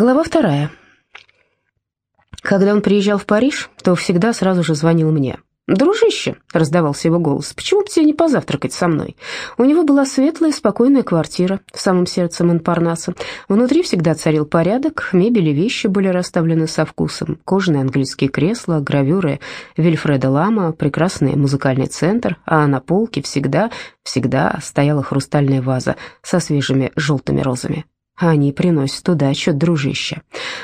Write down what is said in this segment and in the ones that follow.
Глава вторая. Когда он приезжал в Париж, то всегда сразу же звонил мне. «Дружище», — раздавался его голос, — «почему бы тебе не позавтракать со мной?» У него была светлая, спокойная квартира в самом сердце Монпарнаса. Внутри всегда царил порядок, мебель и вещи были расставлены со вкусом. Кожаные английские кресла, гравюры Вильфреда Лама, прекрасный музыкальный центр, а на полке всегда, всегда стояла хрустальная ваза со свежими желтыми розами. Они приносят удачу, дружище.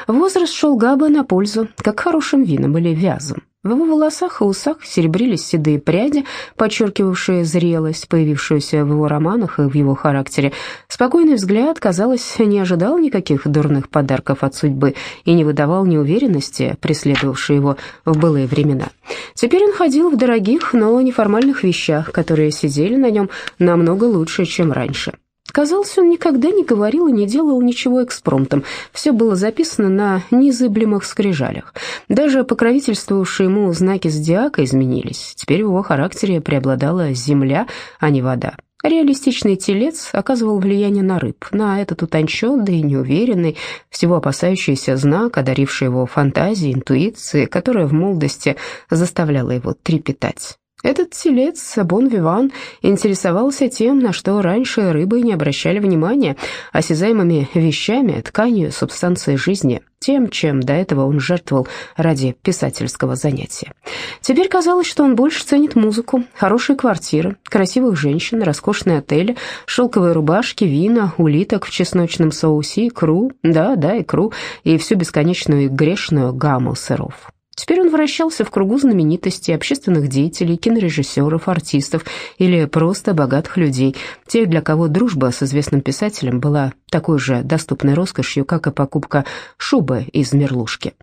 Возраст шел Габа на пользу, как хорошим вином или вязом. В его волосах и усах серебрились седые пряди, подчеркивавшие зрелость, появившуюся в его романах и в его характере. Спокойный взгляд, казалось, не ожидал никаких дурных подарков от судьбы и не выдавал неуверенности, преследовавшей его в былые времена. Теперь он ходил в дорогих, но неформальных вещах, которые сидели на нем намного лучше, чем раньше. Казалось, он никогда не говорил и не делал ничего экспромтом. Все было записано на незыблемых скрижалях. Даже покровительствовавшие ему знаки зодиака изменились. Теперь в его характере преобладала земля, а не вода. Реалистичный телец оказывал влияние на рыб, на этот утонченный, неуверенный, всего опасающийся знак, одаривший его фантазией, интуицией, которая в молодости заставляла его трепетать. Этот телец, Бон-Виван, интересовался тем, на что раньше рыбы не обращали внимания, осязаемыми вещами, тканью, субстанцией жизни, тем, чем до этого он жертвовал ради писательского занятия. Теперь казалось, что он больше ценит музыку, хорошие квартиры, красивых женщин, роскошные отели, шелковые рубашки, вина, улиток в чесночном соусе, икру, да, да, икру, и всю бесконечную грешную гамму сыров. Теперь он вращался в кругу знаменитостей, общественных деятелей, кинорежиссеров, артистов или просто богатых людей, тех, для кого дружба с известным писателем была такой же доступной роскошью, как и покупка шубы из мерлушки.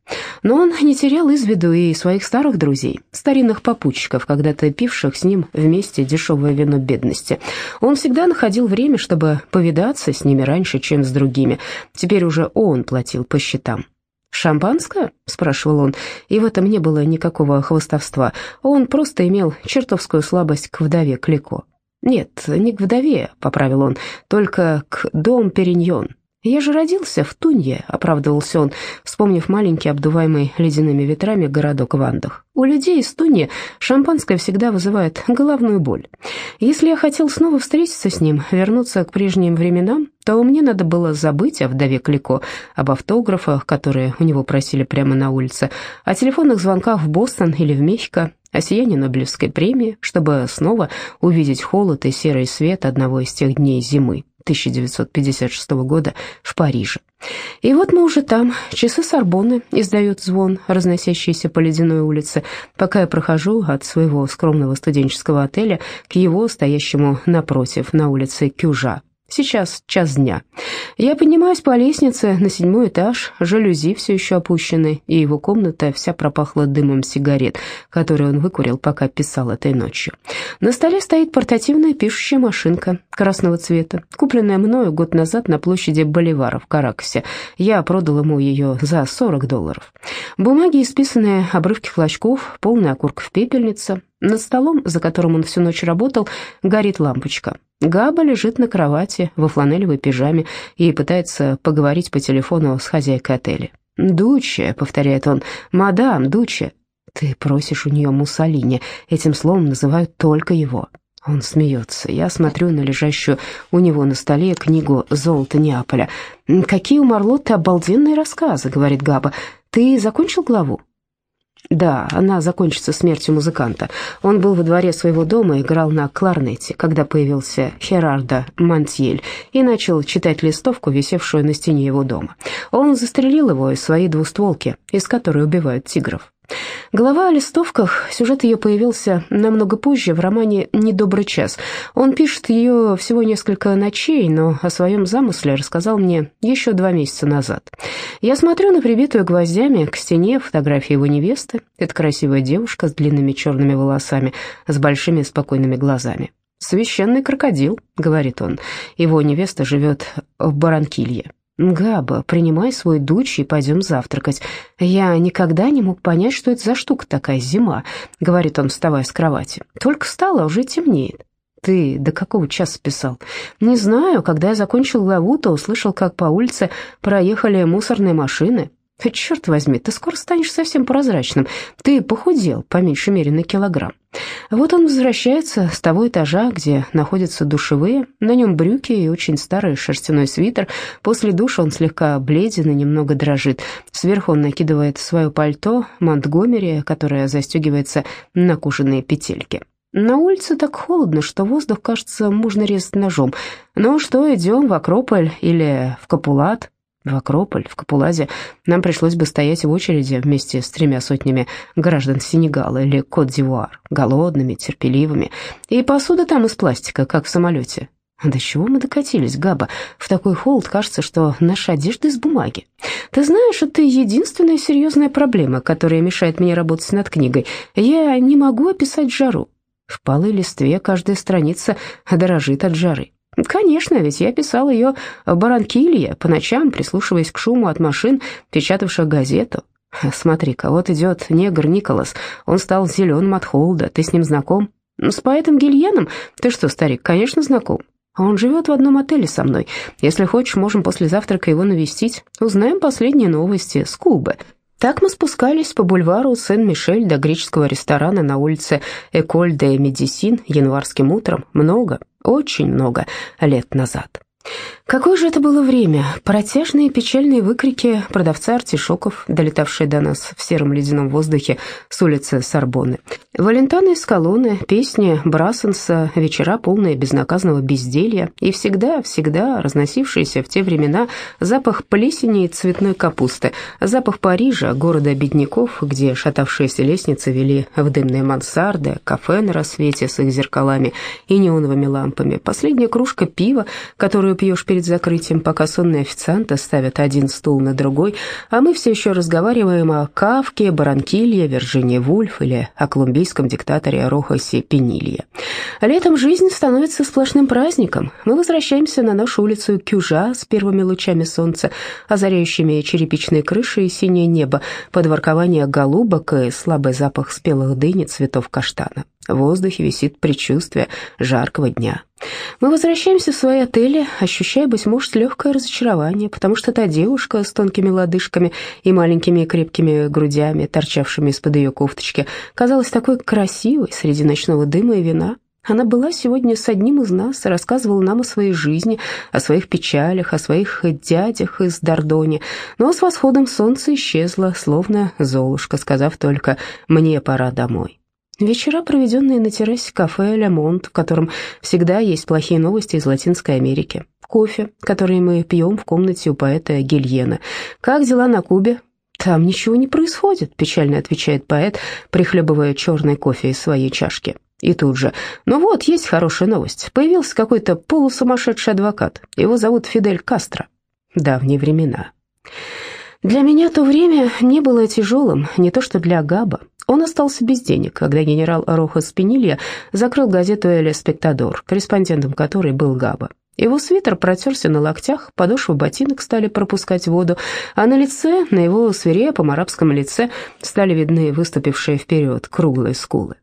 Но он не терял из виду и своих старых друзей, старинных попутчиков, когда-то пивших с ним вместе дешевое вино бедности. Он всегда находил время, чтобы повидаться с ними раньше, чем с другими. Теперь уже он платил по счетам. «Шампанское?» — спрашивал он, и в этом не было никакого хвостовства. Он просто имел чертовскую слабость к вдове Клико. «Нет, не к вдове», — поправил он, — «только к дом Периньон». «Я же родился в Тунье», — оправдывался он, вспомнив маленький, обдуваемый ледяными ветрами городок в Андах. «У людей из Туньи шампанское всегда вызывает головную боль. Если я хотел снова встретиться с ним, вернуться к прежним временам, то мне надо было забыть о вдове Клико, об автографах, которые у него просили прямо на улице, о телефонных звонках в Бостон или в Мехико, о сиянии Нобелевской премии, чтобы снова увидеть холод и серый свет одного из тех дней зимы. 1956 года в Париже. И вот мы уже там, часы Сорбонны издают звон, разносящийся по ледяной улице, пока я прохожу от своего скромного студенческого отеля к его, стоящему напротив, на улице Кюжа, Сейчас час дня. Я поднимаюсь по лестнице на седьмой этаж, жалюзи все еще опущены, и его комната вся пропахла дымом сигарет, которые он выкурил, пока писал этой ночью. На столе стоит портативная пишущая машинка красного цвета, купленная мною год назад на площади Боливара в Каракасе. Я продал ему ее за 40 долларов. Бумаги, исписанные обрывки флажков, полная окурков пепельница. Над столом, за которым он всю ночь работал, горит лампочка. Габа лежит на кровати во фланелевой пижаме и пытается поговорить по телефону с хозяйкой отеля. «Дуче», — повторяет он, — «мадам, Дуче». «Ты просишь у нее Муссолини, этим словом называют только его». Он смеется. Я смотрю на лежащую у него на столе книгу «Золото Неаполя». «Какие у Марлотты обалденные рассказы», — говорит Габа. «Ты закончил главу?» Да, она закончится смертью музыканта. Он был во дворе своего дома и играл на кларнете, когда появился Херардо Мантьель и начал читать листовку, висевшую на стене его дома. Он застрелил его из своей двустволки, из которой убивают тигров. Глава о листовках, сюжет ее появился намного позже в романе «Недобрый час». Он пишет ее всего несколько ночей, но о своем замысле рассказал мне еще два месяца назад. Я смотрю на прибитую гвоздями к стене фотографию его невесты. Это красивая девушка с длинными черными волосами, с большими спокойными глазами. «Священный крокодил», — говорит он. Его невеста живет в Баранкилье. «Габа, принимай свой дуч и пойдем завтракать. Я никогда не мог понять, что это за штука такая зима», — говорит он, вставая с кровати. «Только встала, уже темнеет». Ты до какого часа писал? Не знаю. Когда я закончил главу, то услышал, как по улице проехали мусорные машины. Черт возьми, ты скоро станешь совсем прозрачным. Ты похудел, по меньшей мере, на килограмм. Вот он возвращается с того этажа, где находятся душевые. На нем брюки и очень старый шерстяной свитер. После душа он слегка бледен и немного дрожит. Сверху он накидывает свое пальто Монтгомери, которое застегивается на кожаные петельки. На улице так холодно, что воздух, кажется, можно резать ножом. Ну что, идем в Акрополь или в Капулат? В Акрополь, в Капуладе нам пришлось бы стоять в очереди вместе с тремя сотнями граждан Сенегала или Кот-д'Ивуар, голодными, терпеливыми. И посуда там из пластика, как в самолете. До чего мы докатились, Габа? В такой холод кажется, что наша одежда из бумаги. Ты знаешь, это единственная серьезная проблема, которая мешает мне работать над книгой. Я не могу описать жару. В полы листве каждая страница дорожит от жары. Конечно, ведь я писал ее в Баранкилье по ночам, прислушиваясь к шуму от машин, печатавших газету. Смотри-ка, вот идет негр Николас. Он стал зеленым от холода. Ты с ним знаком? С поэтом Гильеном? Ты что, старик, конечно, знаком. Он живет в одном отеле со мной. Если хочешь, можем после завтрака его навестить. Узнаем последние новости с Кубы. Так мы спускались по бульвару Сен-Мишель до греческого ресторана на улице Эколь де Медисин январским утром. Много, очень много лет назад. Какое же это было время! Протяжные печальные выкрики продавца артишоков, долетавшие до нас в сером ледяном воздухе с улицы Сорбонны. Валентаны из колонны, песни Брассенса, вечера полные безнаказанного безделья и всегда-всегда разносившийся в те времена запах плесени и цветной капусты, запах Парижа, города бедняков, где шатавшиеся лестницы вели в дымные мансарды, кафе на рассвете с их зеркалами и неоновыми лампами, последняя кружка пива, которую пьешь перед закрытием, пока сонные официанты ставят один стул на другой, а мы все еще разговариваем о Кавке, Баранкилье, Вирджинии Вульф или о колумбийском диктаторе Рохасе Пенилье. Летом жизнь становится сплошным праздником. Мы возвращаемся на нашу улицу Кюжа с первыми лучами солнца, озаряющими черепичные крыши и синее небо, под воркование голубок и слабый запах спелых дыни цветов каштана. В воздухе висит предчувствие жаркого дня. Мы возвращаемся в свои отели, ощущая, быть может, легкое разочарование, потому что та девушка с тонкими лодыжками и маленькими крепкими грудями, торчавшими из-под ее кофточки, казалась такой красивой среди ночного дыма и вина. Она была сегодня с одним из нас и рассказывала нам о своей жизни, о своих печалях, о своих дядях из Дордони, но с восходом солнца исчезла, словно Золушка, сказав только «мне пора домой». Вечера, проведенные на террасе кафе «Ля Монт», в котором всегда есть плохие новости из Латинской Америки. Кофе, который мы пьем в комнате у поэта Гильена. «Как дела на Кубе?» «Там ничего не происходит», — печально отвечает поэт, прихлебывая черный кофе из своей чашки. И тут же, ну вот, есть хорошая новость. Появился какой-то полусумасшедший адвокат. Его зовут Фидель Кастро. Давние времена. Для меня то время не было тяжелым, не то что для Габа. Он остался без денег, когда генерал Рохас Пенилья закрыл газету «Эле Спектадор», корреспондентом которой был Габа. Его свитер протерся на локтях, подошвы ботинок стали пропускать воду, а на лице, на его свирепом арабском лице, стали видны выступившие вперед круглые скулы.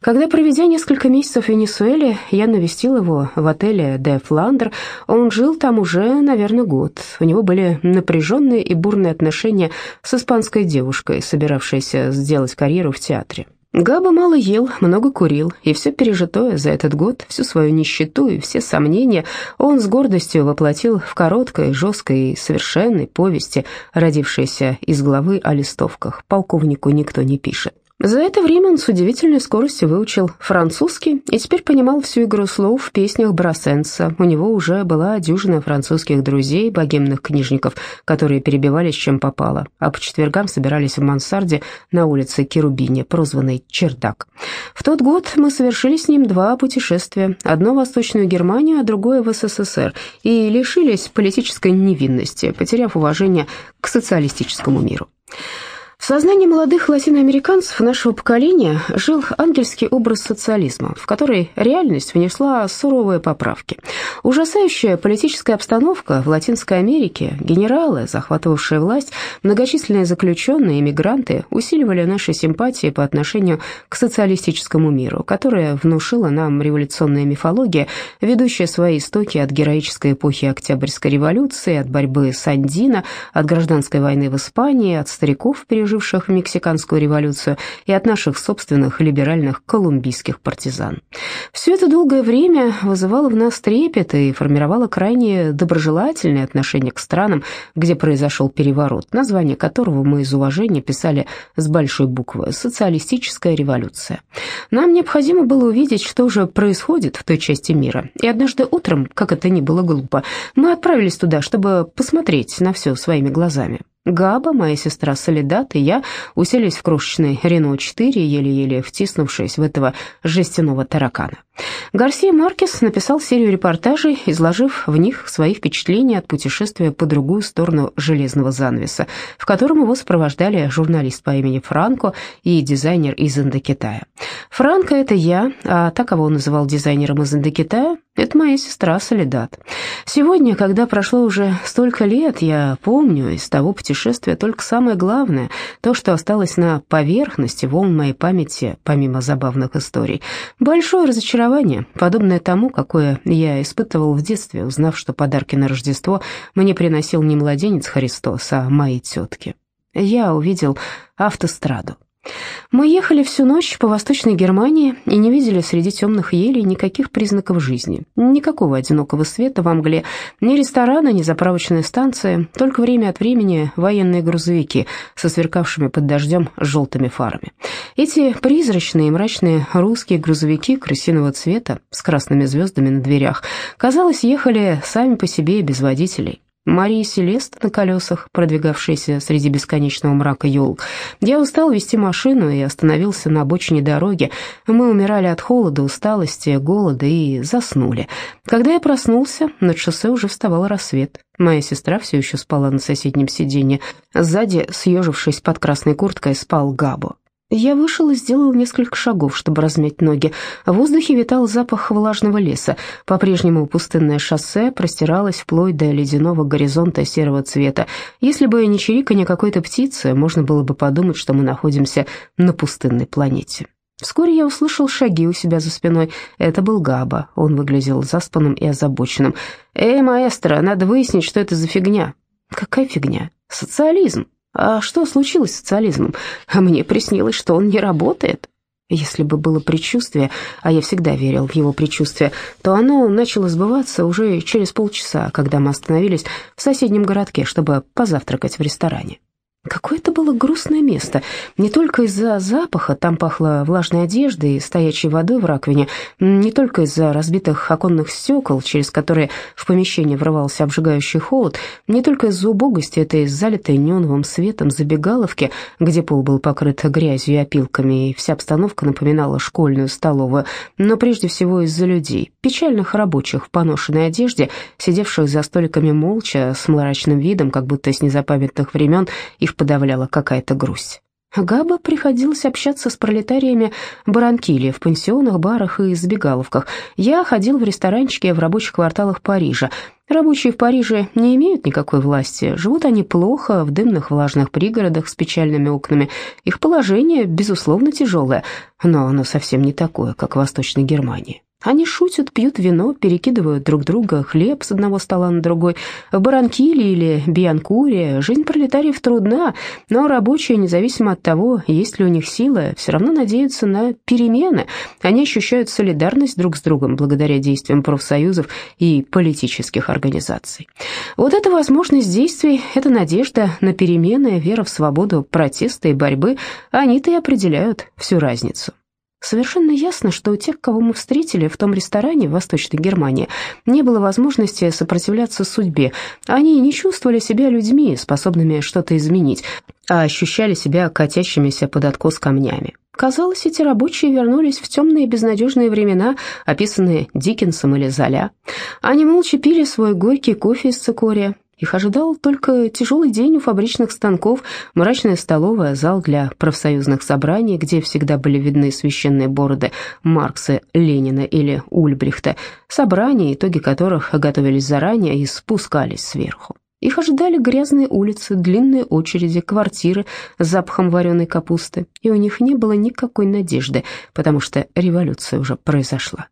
Когда, проведя несколько месяцев в Венесуэле, я навестил его в отеле «Де Фландер», он жил там уже, наверное, год. У него были напряженные и бурные отношения с испанской девушкой, собиравшейся сделать карьеру в театре. Габа мало ел, много курил, и все пережитое за этот год, всю свою нищету и все сомнения он с гордостью воплотил в короткой, жесткой и совершенной повести, родившейся из главы о листовках «Полковнику никто не пишет». За это время он с удивительной скоростью выучил французский и теперь понимал всю игру слов в песнях Брассенса. У него уже была дюжина французских друзей, богемных книжников, которые перебивались чем попало, а по четвергам собирались в мансарде на улице Керубине, прозванной Чердак. В тот год мы совершили с ним два путешествия, одно в Восточную Германию, а другое в СССР, и лишились политической невинности, потеряв уважение к социалистическому миру. В сознании молодых латиноамериканцев нашего поколения жил ангельский образ социализма, в который реальность внесла суровые поправки. Ужасающая политическая обстановка в Латинской Америке, генералы, захватывавшие власть, многочисленные заключенные, иммигранты усиливали наши симпатии по отношению к социалистическому миру, которое внушила нам революционная мифология, ведущая свои истоки от героической эпохи Октябрьской революции, от борьбы с Андино, от гражданской войны в Испании, от стариков, переживших переживших Мексиканскую революцию, и от наших собственных либеральных колумбийских партизан. Все это долгое время вызывало в нас трепет и формировало крайне доброжелательное отношение к странам, где произошел переворот, название которого мы из уважения писали с большой буквы «Социалистическая революция». Нам необходимо было увидеть, что же происходит в той части мира, и однажды утром, как это ни было глупо, мы отправились туда, чтобы посмотреть на все своими глазами. Габа, моя сестра Солидат и я уселись в крошечный Рено-4, еле-еле втиснувшись в этого жестяного таракана. Гарсия Маркес написал серию репортажей, изложив в них свои впечатления от путешествия по другую сторону железного занавеса, в котором его сопровождали журналист по имени Франко и дизайнер из Индокитая. Франко — это я, а так, кого он называл дизайнером из Индокитая, это моя сестра Солидат. Сегодня, когда прошло уже столько лет, я помню из того путешествия только самое главное, то, что осталось на поверхности волн моей памяти, помимо забавных историй. Большое разочарование, подобное тому, какое я испытывал в детстве, узнав, что подарки на Рождество мне приносил не младенец Христос, а мои тетки. Я увидел автостраду. Мы ехали всю ночь по Восточной Германии и не видели среди темных елей никаких признаков жизни, никакого одинокого света во мгле, ни ресторана, ни заправочной станции, только время от времени военные грузовики со сверкавшими под дождем желтыми фарами. Эти призрачные и мрачные русские грузовики крысиного цвета с красными звездами на дверях, казалось, ехали сами по себе без водителей. Мария Селеста на колесах, продвигавшаяся среди бесконечного мрака елок. Я устал вести машину и остановился на обочине дороги. Мы умирали от холода, усталости, голода и заснули. Когда я проснулся, над шоссе уже вставал рассвет. Моя сестра все еще спала на соседнем сиденье. Сзади, съежившись под красной курткой, спал Габо. Я вышел и сделал несколько шагов, чтобы размять ноги. В воздухе витал запах влажного леса. По-прежнему пустынное шоссе простиралось вплоть до ледяного горизонта серого цвета. Если бы не чириканье какой-то птицы, можно было бы подумать, что мы находимся на пустынной планете. Вскоре я услышал шаги у себя за спиной. Это был Габа. Он выглядел заспанным и озабоченным. «Эй, маэстро, надо выяснить, что это за фигня». «Какая фигня?» «Социализм». А что случилось с социализмом? Мне приснилось, что он не работает. Если бы было предчувствие, а я всегда верил в его предчувствие, то оно начало сбываться уже через полчаса, когда мы остановились в соседнем городке, чтобы позавтракать в ресторане. Какое это было грустное место. Не только из-за запаха, там пахло влажной одеждой и стоячей водой в раковине, не только из-за разбитых оконных стекол, через которые в помещение врывался обжигающий холод, не только из-за убогости этой залитой неоновым светом забегаловки, где пол был покрыт грязью и опилками, и вся обстановка напоминала школьную столовую, но прежде всего из-за людей, печальных рабочих в поношенной одежде, сидевших за столиками молча, с мрачным видом, как будто с незапамятных времен их подавляла какая-то грусть. Габа приходилось общаться с пролетариями Баранкили в пансионах, барах и забегаловках. Я ходил в ресторанчики в рабочих кварталах Парижа. Рабочие в Париже не имеют никакой власти, живут они плохо в дымных влажных пригородах с печальными окнами. Их положение, безусловно, тяжелое, но оно совсем не такое, как в Восточной Германии. Они шутят, пьют вино, перекидывают друг друга хлеб с одного стола на другой. В Баранкиле или Бианкуре жизнь пролетариев трудна, но рабочие, независимо от того, есть ли у них сила, все равно надеются на перемены. Они ощущают солидарность друг с другом благодаря действиям профсоюзов и политических организаций. Вот эта возможность действий, эта надежда на перемены, вера в свободу протеста и борьбы, они-то и определяют всю разницу. Совершенно ясно, что у тех, кого мы встретили в том ресторане в Восточной Германии, не было возможности сопротивляться судьбе. Они не чувствовали себя людьми, способными что-то изменить, а ощущали себя катящимися под откос камнями. Казалось, эти рабочие вернулись в темные безнадежные времена, описанные Диккенсом или Золя. Они молча пили свой горький кофе из цикория, Их ожидал только тяжелый день у фабричных станков, мрачная столовая, зал для профсоюзных собраний, где всегда были видны священные бороды Маркса, Ленина или Ульбрихта, собрания, итоги которых готовились заранее и спускались сверху. Их ожидали грязные улицы, длинные очереди, квартиры с запахом вареной капусты, и у них не было никакой надежды, потому что революция уже произошла.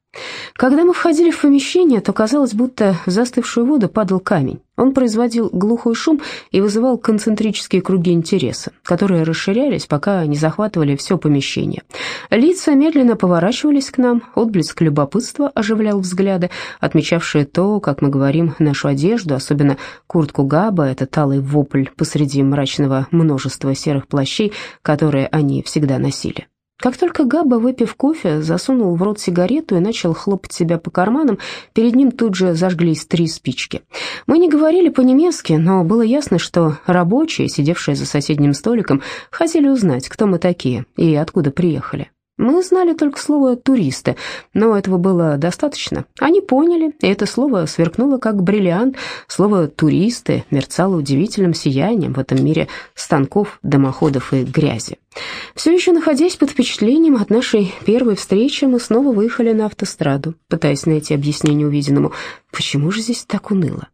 Когда мы входили в помещение, то казалось, будто в застывшую воду падал камень. Он производил глухой шум и вызывал концентрические круги интереса, которые расширялись, пока не захватывали все помещение. Лица медленно поворачивались к нам, отблеск любопытства оживлял взгляды, отмечавшие то, как мы говорим, нашу одежду, особенно куртку Габа, это талый вопль посреди мрачного множества серых плащей, которые они всегда носили. Как только Габа, выпив кофе, засунул в рот сигарету и начал хлопать себя по карманам, перед ним тут же зажглись три спички. Мы не говорили по-немецки, но было ясно, что рабочие, сидевшие за соседним столиком, хотели узнать, кто мы такие и откуда приехали. Мы знали только слово «туристы», но этого было достаточно. Они поняли, и это слово сверкнуло как бриллиант. Слово «туристы» мерцало удивительным сиянием в этом мире станков, дымоходов и грязи. Все еще находясь под впечатлением от нашей первой встречи, мы снова выехали на автостраду, пытаясь найти объяснение увиденному. Почему же здесь так уныло?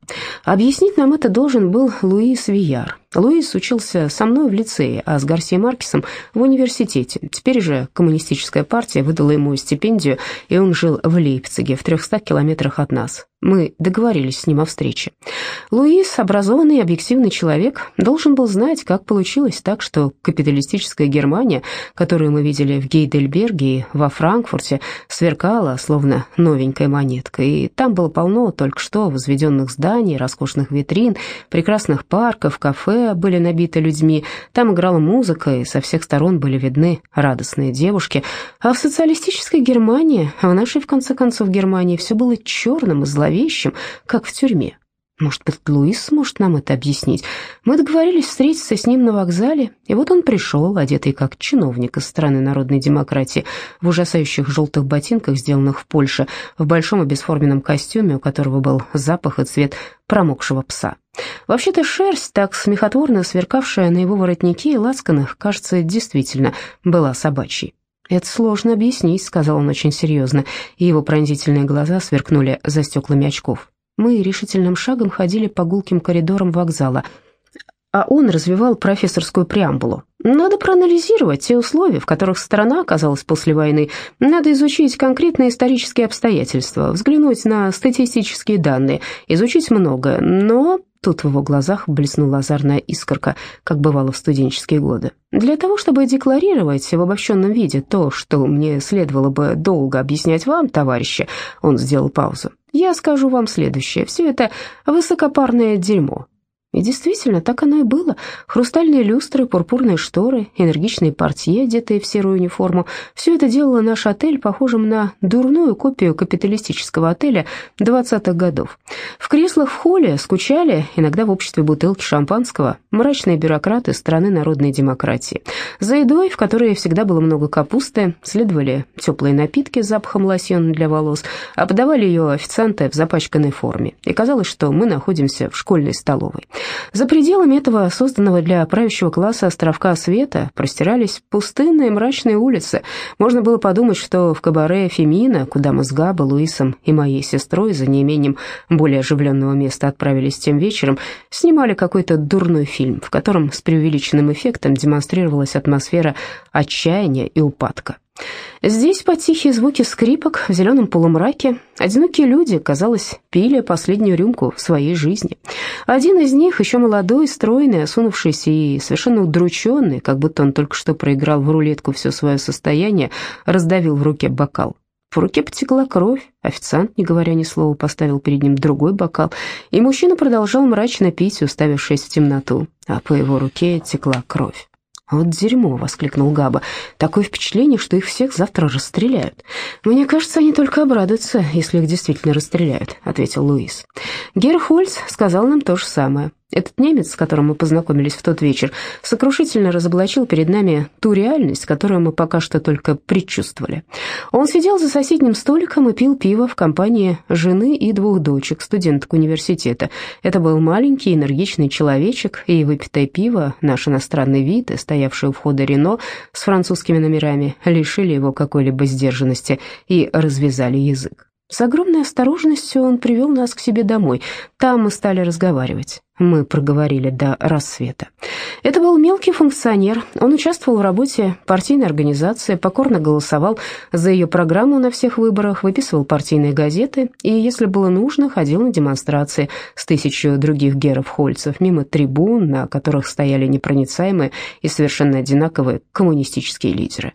Объяснить нам это должен был Луис Вияр. Луис учился со мной в лицее, а с Гарсией Маркесом в университете. Теперь же коммунистическая партия выдала ему стипендию, и он жил в Лейпциге, в 300 километрах от нас. Мы договорились с ним о встрече. Луис, образованный и объективный человек, должен был знать, как получилось так, что капиталистическая Германия, которую мы видели в Гейдельберге и во Франкфурте, сверкала, словно новенькая монетка, и там было полно только что возведенных зданий, роскошных витрин, прекрасных парков, кафе были набиты людьми, там играла музыка, и со всех сторон были видны радостные девушки, а в социалистической Германии, в нашей, в конце концов, Германии, все было черным и зловещим, зловещим, как в тюрьме. Может быть, Луис сможет нам это объяснить. Мы договорились встретиться с ним на вокзале, и вот он пришел, одетый как чиновник из страны народной демократии, в ужасающих желтых ботинках, сделанных в Польше, в большом и бесформенном костюме, у которого был запах и цвет промокшего пса. Вообще-то шерсть, так смехотворно сверкавшая на его воротнике и лацканах, кажется, действительно была собачьей. «Это сложно объяснить», — сказал он очень серьезно, и его пронзительные глаза сверкнули за стеклами очков. Мы решительным шагом ходили по гулким коридорам вокзала, а он развивал профессорскую преамбулу. Надо проанализировать те условия, в которых страна оказалась после войны. Надо изучить конкретные исторические обстоятельства, взглянуть на статистические данные, изучить многое. Но Тут в его глазах блеснула озорная искорка, как бывало в студенческие годы. Для того, чтобы декларировать в обобщенном виде то, что мне следовало бы долго объяснять вам, товарищи, он сделал паузу. Я скажу вам следующее. Все это высокопарное дерьмо. Действительно, так оно и было. Хрустальные люстры, пурпурные шторы, энергичные портье, одетые в серую униформу. Все это делало наш отель похожим на дурную копию капиталистического отеля 20-х годов. В креслах в холле скучали, иногда в обществе бутылки шампанского, мрачные бюрократы страны народной демократии. За едой, в которой всегда было много капусты, следовали теплые напитки с запахом лосьона для волос, а подавали ее официанты в запачканной форме. И казалось, что мы находимся в школьной столовой. За пределами этого созданного для правящего класса островка света простирались пустынные мрачные улицы. Можно было подумать, что в кабаре Фемина, куда мы с Габо, Луисом и моей сестрой за неимением более оживленного места отправились тем вечером, снимали какой-то дурной фильм, в котором с преувеличенным эффектом демонстрировалась атмосфера отчаяния и упадка. Здесь, под тихие звуки скрипок, в зеленом полумраке, одинокие люди, казалось, пили последнюю рюмку в своей жизни. Один из них, еще молодой, стройный, осунувшийся и совершенно удрученный, как будто он только что проиграл в рулетку все свое состояние, раздавил в руке бокал. В руке потекла кровь, официант, не говоря ни слова, поставил перед ним другой бокал, и мужчина продолжал мрачно пить, уставившись в темноту, а по его руке текла кровь. «Вот дерьмо!» — воскликнул Габа. «Такое впечатление, что их всех завтра расстреляют». «Мне кажется, они только обрадуются, если их действительно расстреляют», — ответил Луис. Герхольц сказал нам то же самое. Этот немец, с которым мы познакомились в тот вечер, сокрушительно разоблачил перед нами ту реальность, которую мы пока что только предчувствовали. Он сидел за соседним столиком и пил пиво в компании жены и двух дочек, студенток университета. Это был маленький энергичный человечек, и выпитое пиво, наш иностранный вид и стоявший у входа Рено с французскими номерами лишили его какой-либо сдержанности и развязали язык. С огромной осторожностью он привел нас к себе домой. Там мы стали разговаривать. Мы проговорили до рассвета. Это был мелкий функционер. Он участвовал в работе партийной организации, покорно голосовал за ее программу на всех выборах, выписывал партийные газеты и, если было нужно, ходил на демонстрации с тысячу других геров-хольцев мимо трибун, на которых стояли непроницаемые и совершенно одинаковые коммунистические лидеры.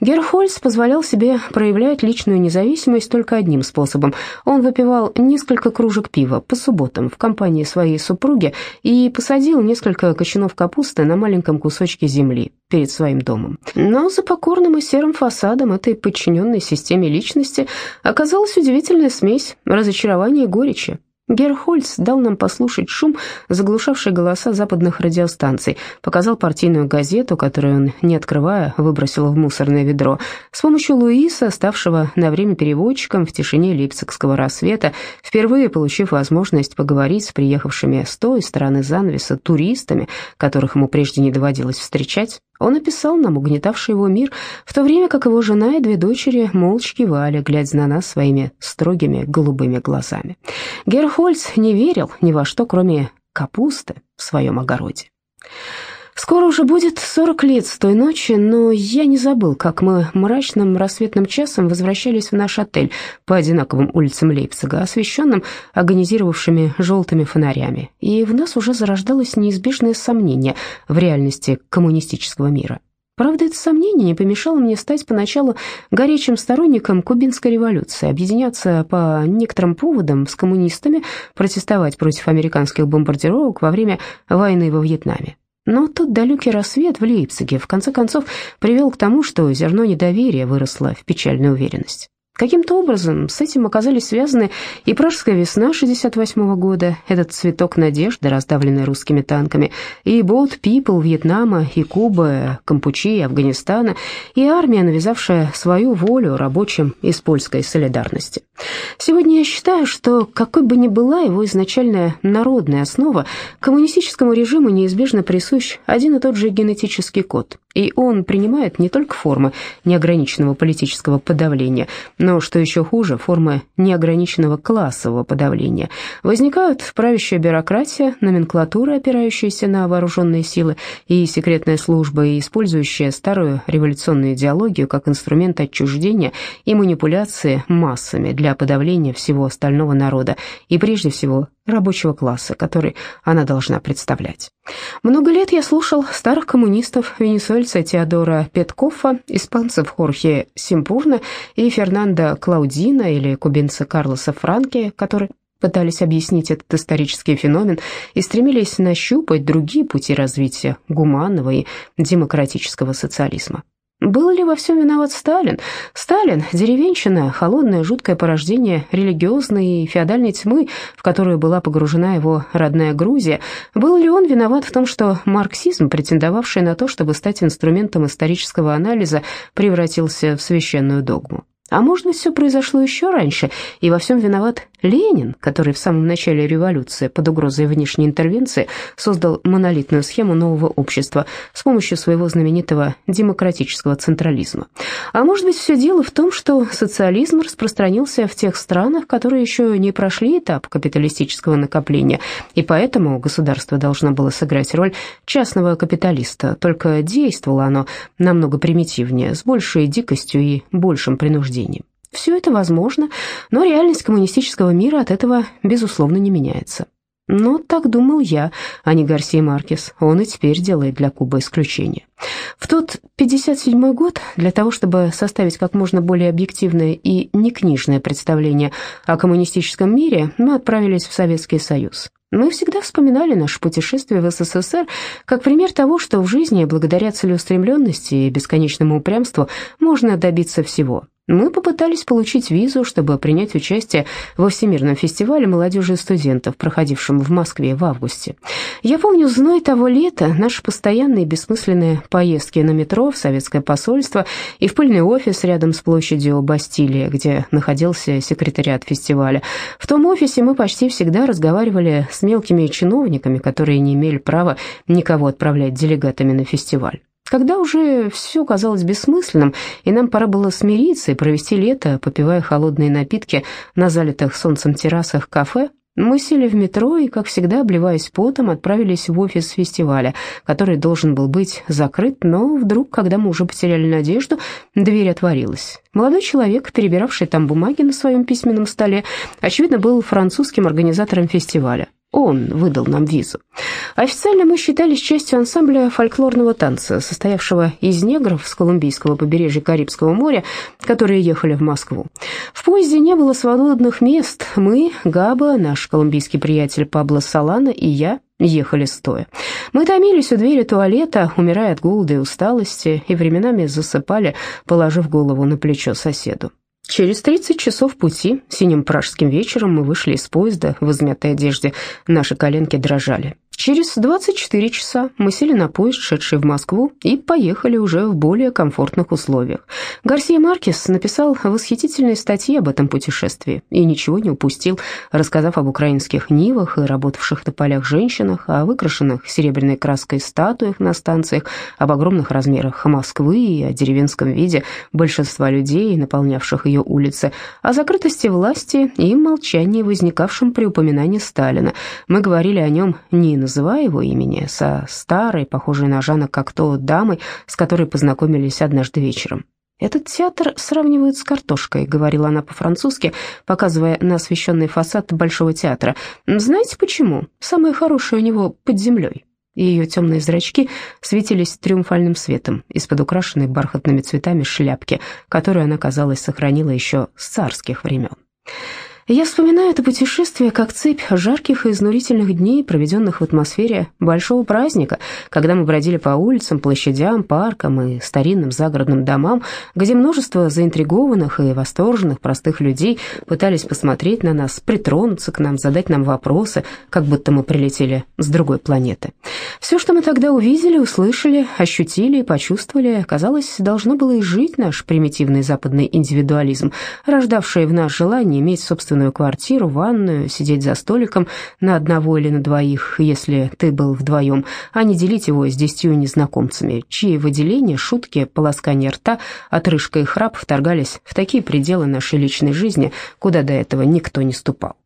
Герхольц позволял себе проявлять личную независимость только одним способом. Он выпивал несколько кружек пива по субботам в компании своей супруги, округе и посадил несколько кочанов капусты на маленьком кусочке земли перед своим домом. Но за покорным и серым фасадом этой подчиненной системе личности оказалась удивительная смесь разочарования и горечи. Герхольц дал нам послушать шум, заглушавший голоса западных радиостанций, показал партийную газету, которую он, не открывая, выбросил в мусорное ведро. С помощью Луиса, ставшего на время переводчиком в тишине лейпцигского рассвета, впервые получив возможность поговорить с приехавшими с той стороны занавеса туристами, которых ему прежде не доводилось встречать, он описал нам угнетавший его мир, в то время как его жена и две дочери молча кивали, глядя на нас своими строгими голубыми глазами. Герхольц не верил ни во что, кроме капусты в своем огороде. Скоро уже будет сорок лет с той ночи, но я не забыл, как мы мрачным рассветным часом возвращались в наш отель по одинаковым улицам Лейпцига, освещенным организировавшими желтыми фонарями, и в нас уже зарождалось неизбежное сомнение в реальности коммунистического мира. Правда, это сомнение не помешало мне стать поначалу горячим сторонником кубинской революции, объединяться по некоторым поводам с коммунистами, протестовать против американских бомбардировок во время войны во Вьетнаме. Но тот далекий рассвет в Лейпциге в конце концов привел к тому, что зерно недоверия выросло в печальную уверенность. Каким-то образом с этим оказались связаны и пражская весна 68 года, этот цветок надежды, раздавленный русскими танками, и Boat People Вьетнама, и Кубы, Кампучи, Афганистана, и армия, навязавшая свою волю рабочим из польской солидарности. Сегодня я считаю, что какой бы ни была его изначальная народная основа, коммунистическому режиму неизбежно присущ один и тот же генетический код, и он принимает не только формы неограниченного политического подавления, но, что еще хуже, формы неограниченного классового подавления. Возникают правящая бюрократия, номенклатура, опирающаяся на вооруженные силы, и секретная служба, и использующая старую революционную идеологию как инструмент отчуждения и манипуляции массами для подавления всего остального народа, и прежде всего рабочего класса, который она должна представлять. Много лет я слушал старых коммунистов, венесуэльца Теодора Петкофа, испанцев Хорхе Симпурна и Фернандо Клаудина или кубинца Карлоса Франки, которые пытались объяснить этот исторический феномен и стремились нащупать другие пути развития гуманного и демократического социализма. Был ли во всем виноват Сталин? Сталин – деревенщина, холодное, жуткое порождение религиозной и феодальной тьмы, в которую была погружена его родная Грузия. Был ли он виноват в том, что марксизм, претендовавший на то, чтобы стать инструментом исторического анализа, превратился в священную догму? А может быть, все произошло еще раньше, и во всем виноват Ленин, который в самом начале революции под угрозой внешней интервенции создал монолитную схему нового общества с помощью своего знаменитого демократического централизма. А может быть, все дело в том, что социализм распространился в тех странах, которые еще не прошли этап капиталистического накопления, и поэтому государство должно было сыграть роль частного капиталиста, только действовало оно намного примитивнее, с большей дикостью и большим принуждением. Все это возможно, но реальность коммунистического мира от этого, безусловно, не меняется. Но так думал я, а не Гарсия Маркес. Он и теперь делает для Кубы исключение. В тот 57 год, для того, чтобы составить как можно более объективное и некнижное представление о коммунистическом мире, мы отправились в Советский Союз. Мы всегда вспоминали наше путешествие в СССР как пример того, что в жизни, благодаря целеустремленности и бесконечному упрямству, можно добиться всего – Мы попытались получить визу, чтобы принять участие во Всемирном фестивале молодежи и студентов, проходившем в Москве в августе. Я помню зной того лета, наши постоянные бессмысленные поездки на метро в советское посольство и в пыльный офис рядом с площадью Бастилия, где находился секретариат фестиваля. В том офисе мы почти всегда разговаривали с мелкими чиновниками, которые не имели права никого отправлять делегатами на фестиваль. Когда уже все казалось бессмысленным, и нам пора было смириться и провести лето, попивая холодные напитки на залитых солнцем террасах кафе, мы сели в метро и, как всегда, обливаясь потом, отправились в офис фестиваля, который должен был быть закрыт, но вдруг, когда мы уже потеряли надежду, дверь отворилась. Молодой человек, перебиравший там бумаги на своем письменном столе, очевидно, был французским организатором фестиваля. Он выдал нам визу. Официально мы считались частью ансамбля фольклорного танца, состоявшего из негров с колумбийского побережья Карибского моря, которые ехали в Москву. В поезде не было свободных мест. Мы, Габа, наш колумбийский приятель Пабло Салана и я ехали стоя. Мы томились у двери туалета, умирая от голода и усталости, и временами засыпали, положив голову на плечо соседу. Через 30 часов пути, синим пражским вечером, мы вышли из поезда в измятой одежде, наши коленки дрожали. Через 24 часа мы сели на поезд, шедший в Москву, и поехали уже в более комфортных условиях. Гарсия Маркес написал восхитительные статьи об этом путешествии и ничего не упустил, рассказав об украинских нивах и работавших на полях женщинах, о выкрашенных серебряной краской статуях на станциях, об огромных размерах Москвы и о деревенском виде большинства людей, наполнявших ее улицы, о закрытости власти и молчании, возникавшем при упоминании Сталина. Мы говорили о нем не называя его имени, со старой, похожей на Жана Кокто, дамой, с которой познакомились однажды вечером. «Этот театр сравнивают с картошкой», — говорила она по-французски, показывая на освещенный фасад Большого театра. «Знаете почему? Самое хорошее у него под землей». И ее темные зрачки светились триумфальным светом из-под украшенной бархатными цветами шляпки, которую она, казалось, сохранила еще с царских времен. Я вспоминаю это путешествие как цепь жарких и изнурительных дней, проведенных в атмосфере большого праздника, когда мы бродили по улицам, площадям, паркам и старинным загородным домам, где множество заинтригованных и восторженных простых людей пытались посмотреть на нас, притронуться к нам, задать нам вопросы, как будто мы прилетели с другой планеты. Все, что мы тогда увидели, услышали, ощутили и почувствовали, казалось, должно было изжить наш примитивный западный индивидуализм, рождавший в нас желание иметь собственную собственную квартиру, ванную, сидеть за столиком на одного или на двоих, если ты был вдвоем, а не делить его с десятью незнакомцами, чьи выделения, шутки, полоскание рта, отрыжка и храп вторгались в такие пределы нашей личной жизни, куда до этого никто не ступал.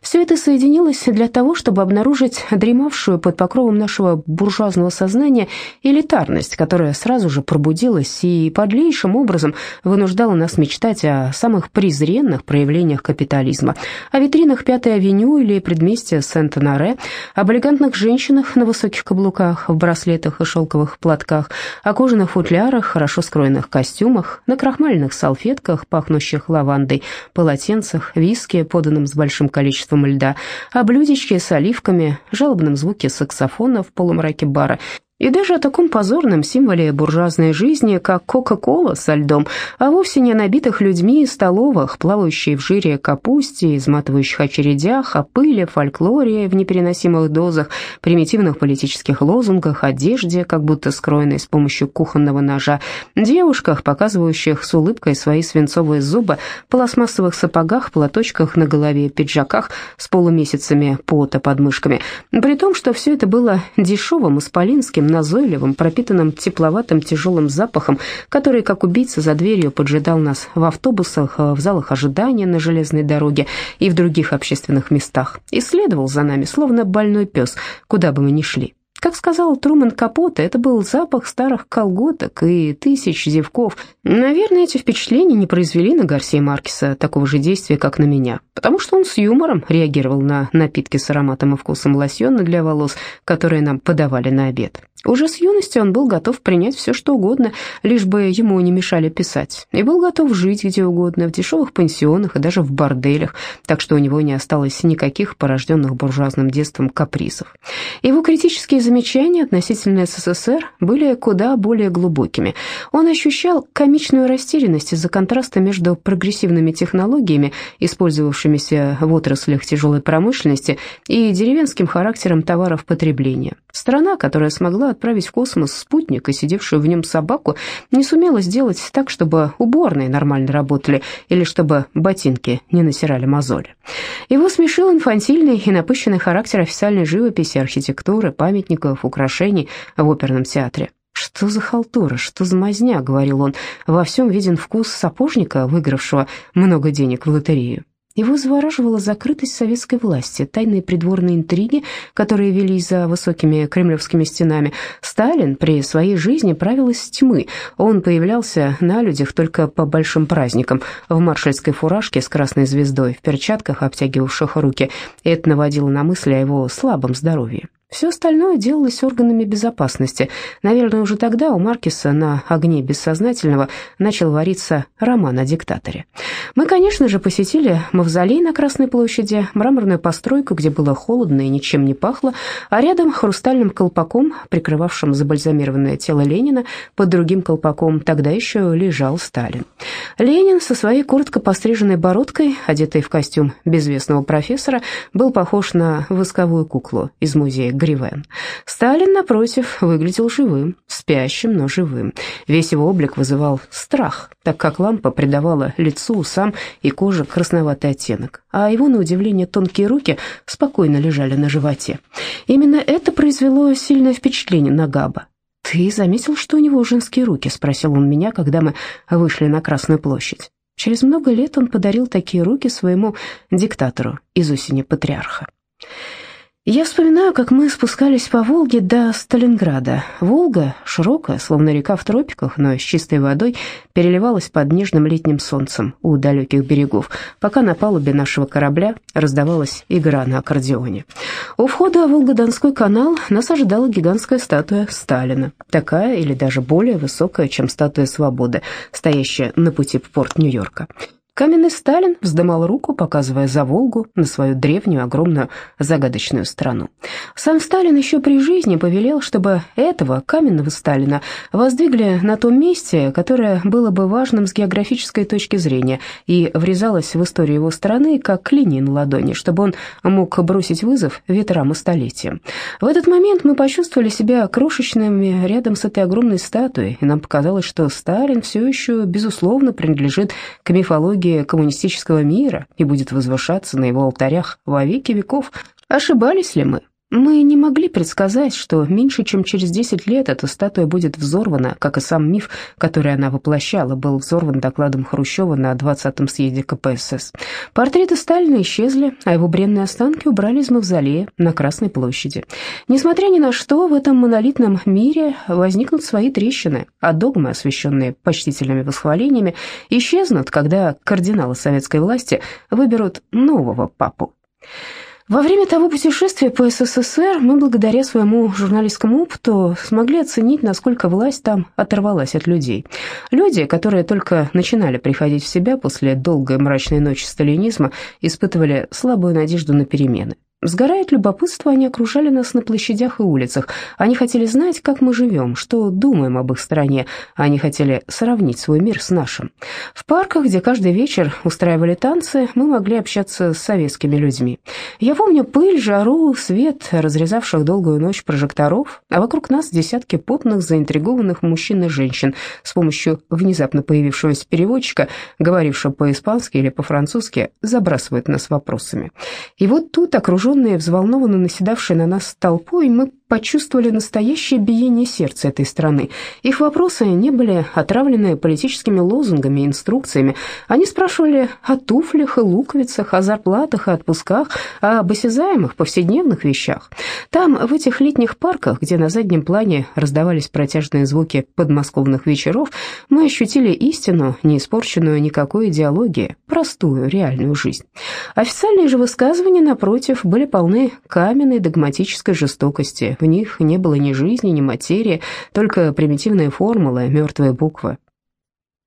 Все это соединилось для того, чтобы обнаружить дремавшую под покровом нашего буржуазного сознания элитарность, которая сразу же пробудилась и подлейшим образом вынуждала нас мечтать о самых презренных проявлениях капитализма, о витринах Пятой авеню или предместья Сент-Анаре, об элегантных женщинах на высоких каблуках, в браслетах и шелковых платках, о кожаных футлярах, хорошо скроенных костюмах, на крахмальных салфетках, пахнущих лавандой, полотенцах, виске, поданном с большим количеством льда, о блюдечке с оливками, жалобном звуке саксофона в полумраке бара и даже о таком позорном символе буржуазной жизни, как Кока-Кола со льдом, а вовсе не о набитых людьми столовых, плавающей в жире капусте, изматывающих очередях, о пыли, фольклоре в непереносимых дозах, примитивных политических лозунгах, одежде, как будто скроенной с помощью кухонного ножа, девушках, показывающих с улыбкой свои свинцовые зубы, пластмассовых сапогах, платочках на голове, пиджаках с полумесяцами пота под мышками. При том, что все это было дешевым, исполинским, назойливым, пропитанным тепловатым тяжелым запахом, который, как убийца за дверью, поджидал нас в автобусах, в залах ожидания на железной дороге и в других общественных местах, и следовал за нами, словно больной пес, куда бы мы ни шли. Как сказал Труман Капота, это был запах старых колготок и тысяч зевков. Наверное, эти впечатления не произвели на Гарсия Маркеса такого же действия, как на меня, потому что он с юмором реагировал на напитки с ароматом и вкусом лосьона для волос, которые нам подавали на обед. Уже с юности он был готов принять все, что угодно, лишь бы ему не мешали писать, и был готов жить где угодно, в дешевых пансионах и даже в борделях, так что у него не осталось никаких порожденных буржуазным детством капризов. Его критические замечания относительно СССР были куда более глубокими. Он ощущал комичную растерянность из-за контраста между прогрессивными технологиями, использовавшимися в отраслях тяжелой промышленности, и деревенским характером товаров потребления. Страна, которая смогла отправить в космос спутник и сидевшую в нем собаку, не сумела сделать так, чтобы уборные нормально работали или чтобы ботинки не насирали мозоли. Его смешил инфантильный и напыщенный характер официальной живописи, архитектуры, памятников, украшений в оперном театре. «Что за халтура, что за мазня?» — говорил он. «Во всем виден вкус сапожника, выигравшего много денег в лотерею». Его завораживала закрытость советской власти, тайные придворные интриги, которые велись за высокими кремлевскими стенами. Сталин при своей жизни правил из тьмы. Он появлялся на людях только по большим праздникам, в маршальской фуражке с красной звездой, в перчатках, обтягивавших руки. Это наводило на мысли о его слабом здоровье. Все остальное делалось органами безопасности. Наверное, уже тогда у Маркиса на огне бессознательного начал вариться роман о диктаторе. Мы, конечно же, посетили мавзолей на Красной площади, мраморную постройку, где было холодно и ничем не пахло, а рядом хрустальным колпаком, прикрывавшим забальзамированное тело Ленина, под другим колпаком тогда еще лежал Сталин. Ленин со своей коротко постриженной бородкой, одетый в костюм безвестного профессора, был похож на восковую куклу из музея Гривен. Сталин, напротив, выглядел живым, спящим, но живым. Весь его облик вызывал страх, так как лампа придавала лицу, усам и коже красноватый оттенок, а его, на удивление, тонкие руки спокойно лежали на животе. Именно это произвело сильное впечатление на Габа. «Ты заметил, что у него женские руки?» — спросил он меня, когда мы вышли на Красную площадь. Через много лет он подарил такие руки своему диктатору из осени патриарха. Я вспоминаю, как мы спускались по Волге до Сталинграда. Волга, широкая, словно река в тропиках, но с чистой водой, переливалась под нежным летним солнцем у далеких берегов, пока на палубе нашего корабля раздавалась игра на аккордеоне. У входа в Волго-Донской канал нас ожидала гигантская статуя Сталина, такая или даже более высокая, чем статуя Свободы, стоящая на пути в порт Нью-Йорка. Каменный Сталин вздымал руку, показывая за Волгу на свою древнюю, огромную, загадочную страну. Сам Сталин еще при жизни повелел, чтобы этого каменного Сталина воздвигли на том месте, которое было бы важным с географической точки зрения и врезалось в историю его страны, как клини на ладони, чтобы он мог бросить вызов ветрам и столетиям. В этот момент мы почувствовали себя крошечными рядом с этой огромной статуей, и нам показалось, что Сталин все еще, безусловно, принадлежит к мифологии идеология коммунистического мира и будет возвышаться на его алтарях во веки веков. Ошибались ли мы? Мы не могли предсказать, что меньше чем через 10 лет эта статуя будет взорвана, как и сам миф, который она воплощала, был взорван докладом Хрущева на 20-м съезде КПСС. Портреты Сталина исчезли, а его бренные останки убрали из мавзолея на Красной площади. Несмотря ни на что, в этом монолитном мире возникнут свои трещины, а догмы, освященные почтительными восхвалениями, исчезнут, когда кардиналы советской власти выберут нового папу. Во время того путешествия по СССР мы, благодаря своему журналистскому опыту, смогли оценить, насколько власть там оторвалась от людей. Люди, которые только начинали приходить в себя после долгой мрачной ночи сталинизма, испытывали слабую надежду на перемены. Сгорая от любопытства, они окружали нас на площадях и улицах. Они хотели знать, как мы живем, что думаем об их стране. Они хотели сравнить свой мир с нашим. В парках, где каждый вечер устраивали танцы, мы могли общаться с советскими людьми. Я помню пыль, жару, свет, разрезавших долгую ночь прожекторов, а вокруг нас десятки потных, заинтригованных мужчин и женщин с помощью внезапно появившегося переводчика, говорившего по-испански или по-французски, забрасывают нас вопросами. И вот тут, окруженные окруженные, взволнованно наседавшие на нас толпой, мы почувствовали настоящее биение сердца этой страны. Их вопросы не были отравлены политическими лозунгами и инструкциями. Они спрашивали о туфлях и луковицах, о зарплатах и отпусках, о осязаемых повседневных вещах. Там, в этих летних парках, где на заднем плане раздавались протяжные звуки подмосковных вечеров, мы ощутили истину, не испорченную никакой идеологией, простую, реальную жизнь. Официальные же высказывания, напротив, были полны каменной догматической жестокости, в них не было ни жизни, ни материи, только примитивные формулы, мертвые буквы.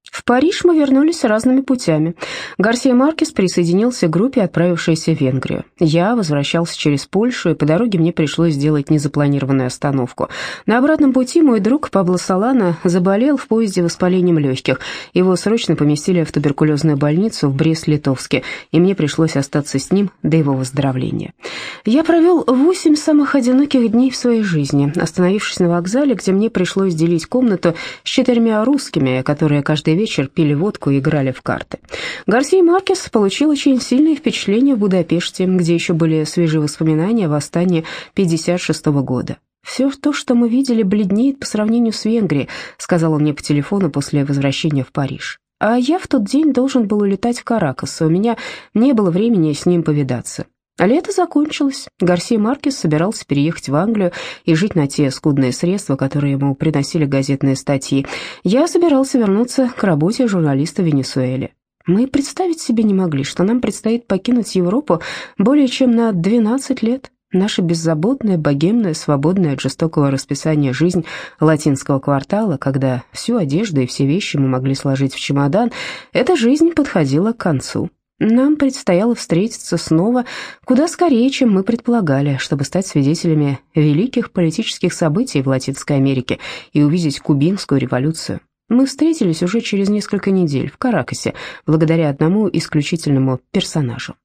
В Париж мы вернулись разными путями. Гарсия Маркес присоединился к группе, отправившейся в Венгрию. Я возвращался через Польшу, и по дороге мне пришлось сделать незапланированную остановку. На обратном пути мой друг Пабло Салана заболел в поезде воспалением легких. Его срочно поместили в туберкулезную больницу в Брест-Литовске, и мне пришлось остаться с ним до его выздоровления. Я провел восемь самых одиноких дней в своей жизни, остановившись на вокзале, где мне пришлось делить комнату с четырьмя русскими, которые каждый вечер пили водку и играли в карты. Гарсия Маркес получил очень сильное впечатление в Будапеште, где еще были свежие воспоминания о восстании 56 -го года. «Все то, что мы видели, бледнеет по сравнению с Венгрией», сказал он мне по телефону после возвращения в Париж. А я в тот день должен был улетать в Каракас, у меня не было времени с ним повидаться. А лето закончилось. Гарсия Маркес собирался переехать в Англию и жить на те скудные средства, которые ему приносили газетные статьи. Я собирался вернуться к работе журналиста в Венесуэле. Мы представить себе не могли, что нам предстоит покинуть Европу более чем на 12 лет. Наша беззаботная, богемная, свободная от жестокого расписания жизнь латинского квартала, когда всю одежду и все вещи мы могли сложить в чемодан, эта жизнь подходила к концу. Нам предстояло встретиться снова куда скорее, чем мы предполагали, чтобы стать свидетелями великих политических событий в Латинской Америке и увидеть кубинскую революцию. Мы встретились уже через несколько недель в Каракасе, благодаря одному исключительному персонажу.